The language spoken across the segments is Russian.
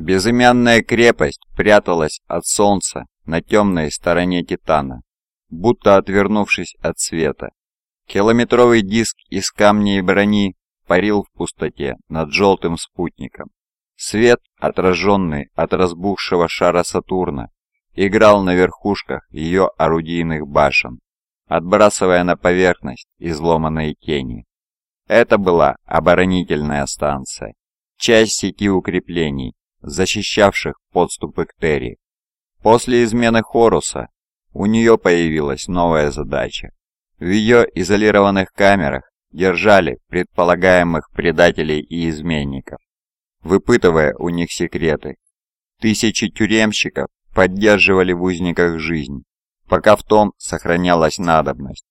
Безымянная крепость пряталась от солнца на темной стороне Титана, будто отвернувшись от света. Километровый диск из камней и брони парил в пустоте над желтым спутником. Свет, отраженный от разбухшего шара Сатурна, играл на верхушках ее орудийных башен, отбрасывая на поверхность изломанные тени. Это была оборонительная станция, часть сети укреплений, защищавших подступы к Терри. После измены Хоруса у нее появилась новая задача. В ее изолированных камерах держали предполагаемых предателей и изменников, выпытывая у них секреты. Тысячи тюремщиков поддерживали в узниках жизнь, пока в том сохранялась надобность.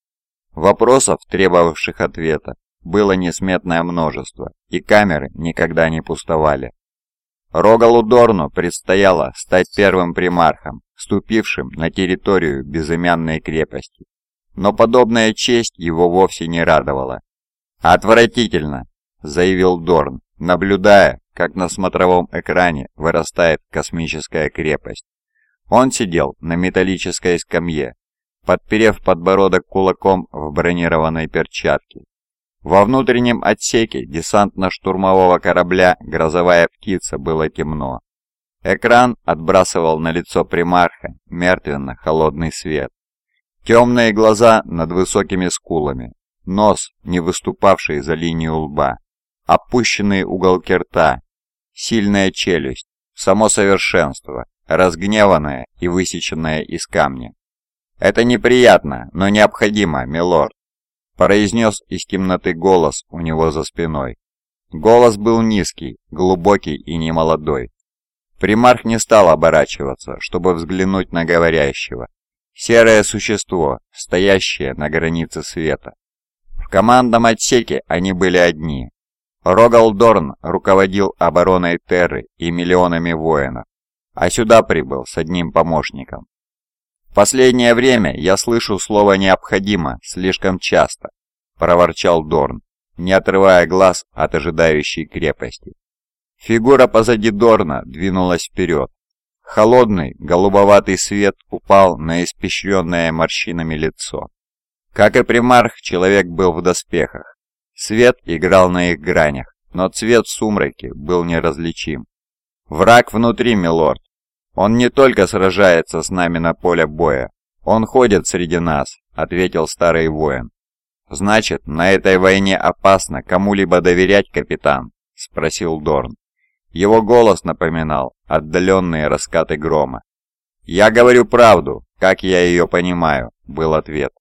Вопросов, требовавших ответа, было несметное множество, и камеры никогда не пустовали. Рогалу Дорну предстояло стать первым примархом, ступившим на территорию безымянной крепости. Но подобная честь его вовсе не радовала. «Отвратительно!» – заявил Дорн, наблюдая, как на смотровом экране вырастает космическая крепость. Он сидел на металлической скамье, подперев подбородок кулаком в бронированной перчатке. Во внутреннем отсеке десантно-штурмового корабля «Грозовая птица» было темно. Экран отбрасывал на лицо примарха мертвенно-холодный свет. Темные глаза над высокими скулами, нос, не выступавший за линию лба, опущенные уголки рта, сильная челюсть, само совершенство, разгневанное и высеченное из камня. «Это неприятно, но необходимо, милорд», произнес из темноты голос у него за спиной. Голос был низкий, глубокий и немолодой. Примарх не стал оборачиваться, чтобы взглянуть на говорящего. Серое существо, стоящее на границе света. В командном отсеке они были одни. Рогалдорн руководил обороной Терры и миллионами воинов, а сюда прибыл с одним помощником. «В последнее время я слышу слово «необходимо» слишком часто», — проворчал Дорн, не отрывая глаз от ожидающей крепости. Фигура позади Дорна двинулась вперед. Холодный, голубоватый свет упал на испещренное морщинами лицо. Как и примарх, человек был в доспехах. Свет играл на их гранях, но цвет в сумраке был неразличим. «Враг внутри, милорд. Он не только сражается с нами на поле боя, он ходит среди нас», — ответил старый воин. «Значит, на этой войне опасно кому-либо доверять, капитан?» — спросил Дорн. Его голос напоминал отдаленные раскаты грома. «Я говорю правду, как я ее понимаю», — был ответ.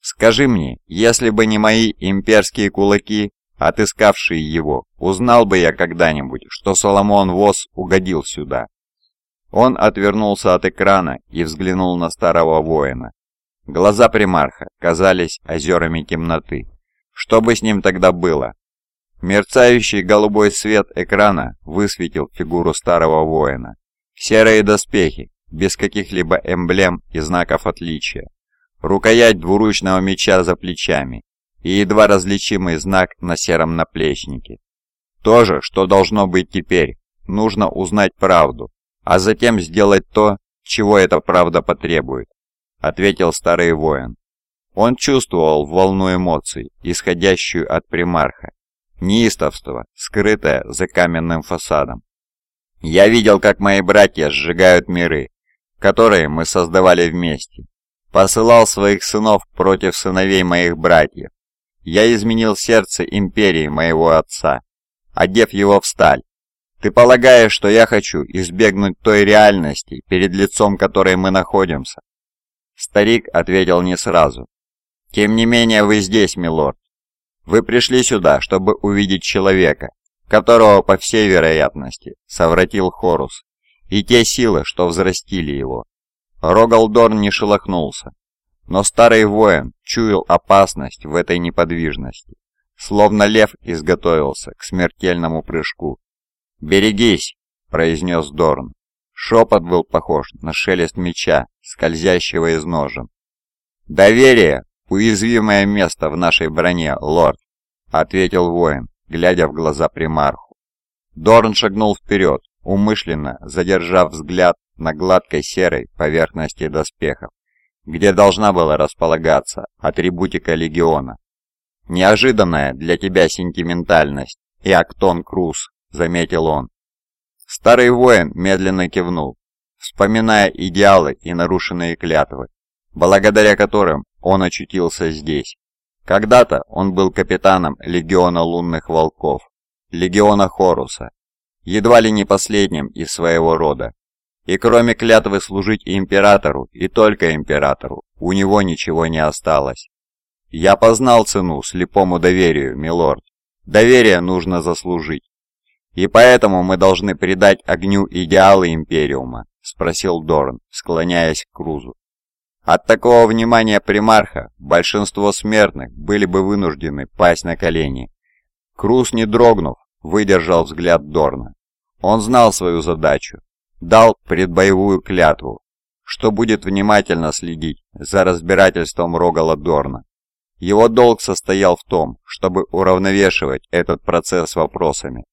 «Скажи мне, если бы не мои имперские кулаки, отыскавшие его, узнал бы я когда-нибудь, что Соломон Вос угодил сюда?» Он отвернулся от экрана и взглянул на старого воина. Глаза примарха казались озерами темноты. Что бы с ним тогда было, Мерцающий голубой свет экрана высветил фигуру старого воина. Серые доспехи, без каких-либо эмблем и знаков отличия. Рукоять двуручного меча за плечами и едва различимый знак на сером наплечнике. То же, что должно быть теперь. Нужно узнать правду, а затем сделать то, чего эта правда потребует, ответил старый воин. Он чувствовал волну эмоций, исходящую от примарха, неистовство, скрытое за каменным фасадом. Я видел, как мои братья сжигают миры, которые мы создавали вместе. Посылал своих сынов против сыновей моих братьев. Я изменил сердце империи моего отца, одев его в сталь. Ты полагаешь, что я хочу избегнуть той реальности, перед лицом которой мы находимся?» Старик ответил не сразу. «Тем не менее вы здесь, милорд. Вы пришли сюда, чтобы увидеть человека, которого, по всей вероятности, совратил Хорус, и те силы, что взрастили его. Рогалдорн не шелохнулся, но старый воин чуял опасность в этой неподвижности, словно лев изготовился к смертельному прыжку. «Берегись!» – произнес Дорн. Шепот был похож на шелест меча, скользящего из ножен. «Доверие «Уязвимое место в нашей броне, лорд», — ответил воин, глядя в глаза примарху. Дорн шагнул вперед, умышленно задержав взгляд на гладкой серой поверхности доспехов, где должна была располагаться атрибутика легиона. «Неожиданная для тебя сентиментальность, и Актон Круз», — заметил он. Старый воин медленно кивнул, вспоминая идеалы и нарушенные клятвы, благодаря которым он очутился здесь. Когда-то он был капитаном Легиона Лунных Волков, Легиона Хоруса, едва ли не последним из своего рода. И кроме клятвы служить императору, и только императору, у него ничего не осталось. Я познал цену слепому доверию, милорд. Доверие нужно заслужить. И поэтому мы должны предать огню идеалы Империума, спросил Дорн, склоняясь к Крузу. От такого внимания примарха большинство смертных были бы вынуждены пасть на колени. Круз, не дрогнув, выдержал взгляд Дорна. Он знал свою задачу, дал предбоевую клятву, что будет внимательно следить за разбирательством Рогала Дорна. Его долг состоял в том, чтобы уравновешивать этот процесс вопросами.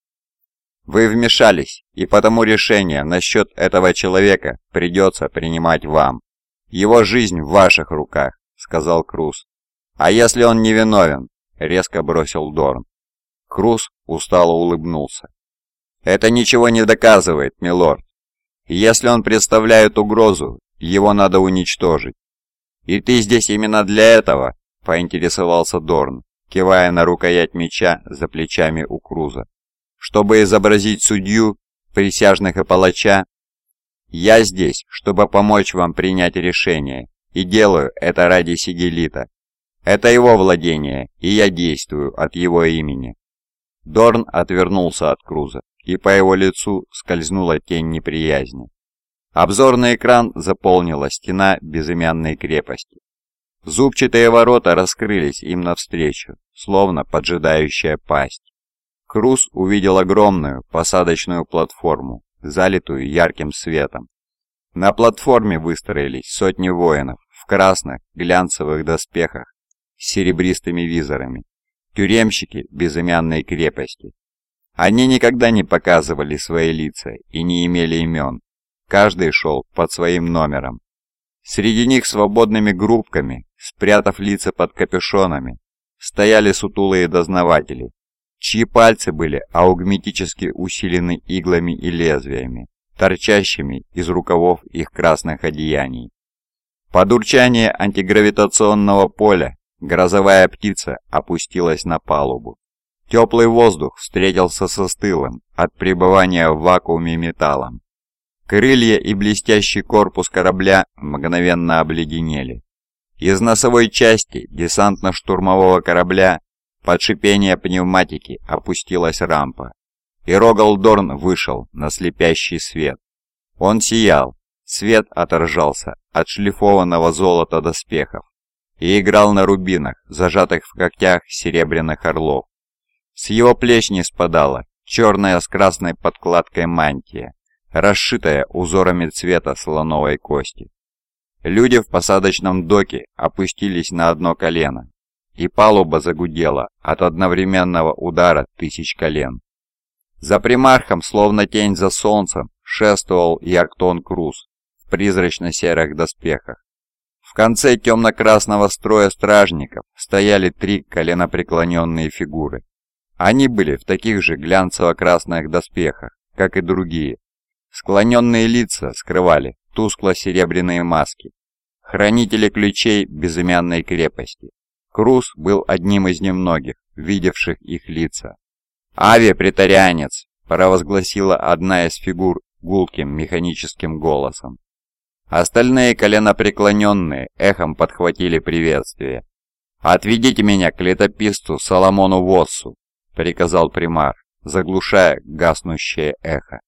Вы вмешались, и потому решение насчет этого человека придется принимать вам. «Его жизнь в ваших руках», — сказал Круз. «А если он невиновен?» — резко бросил Дорн. Круз устало улыбнулся. «Это ничего не доказывает, милорд. Если он представляет угрозу, его надо уничтожить. И ты здесь именно для этого?» — поинтересовался Дорн, кивая на рукоять меча за плечами у Круза. «Чтобы изобразить судью, присяжных и палача, я здесь, чтобы помочь вам принять решение, и делаю это ради Сигелита. Это его владение, и я действую от его имени». Дорн отвернулся от Круза, и по его лицу скользнула тень неприязни. Обзорный экран заполнила стена безымянной крепости. Зубчатые ворота раскрылись им навстречу, словно поджидающая пасть. Круз увидел огромную посадочную платформу, залитую ярким светом. На платформе выстроились сотни воинов в красных глянцевых доспехах с серебристыми визорами, тюремщики безымянной крепости. Они никогда не показывали свои лица и не имели имен, каждый шел под своим номером. Среди них свободными группками, спрятав лица под капюшонами, стояли сутулые дознаватели, чьи пальцы были аугметически усилены иглами и лезвиями, торчащими из рукавов их красных одеяний. Под урчание антигравитационного поля грозовая птица опустилась на палубу. Теплый воздух встретился со стылым от пребывания в вакууме металлом. Крылья и блестящий корпус корабля мгновенно обледенели. Из носовой части десантно-штурмового корабля под шипение пневматики опустилась рампа, и Рогалдорн вышел на слепящий свет. Он сиял, свет отражался от шлифованного золота доспехов и играл на рубинах, зажатых в когтях серебряных орлов. С его плеч не спадала черная с красной подкладкой мантия, расшитая узорами цвета слоновой кости. Люди в посадочном доке опустились на одно колено и палуба загудела от одновременного удара тысяч колен. За примархом, словно тень за солнцем, шествовал Ярктон Круз в призрачно-серых доспехах. В конце темно-красного строя стражников стояли три коленопреклоненные фигуры. Они были в таких же глянцево-красных доспехах, как и другие. Склоненные лица скрывали тускло-серебряные маски. Хранители ключей безымянной крепости. Круз был одним из немногих, видевших их лица. «Ави-претарианец!» – провозгласила одна из фигур гулким механическим голосом. Остальные коленопреклоненные эхом подхватили приветствие. «Отведите меня к летописцу Соломону Воссу», – приказал примар, заглушая гаснущее эхо.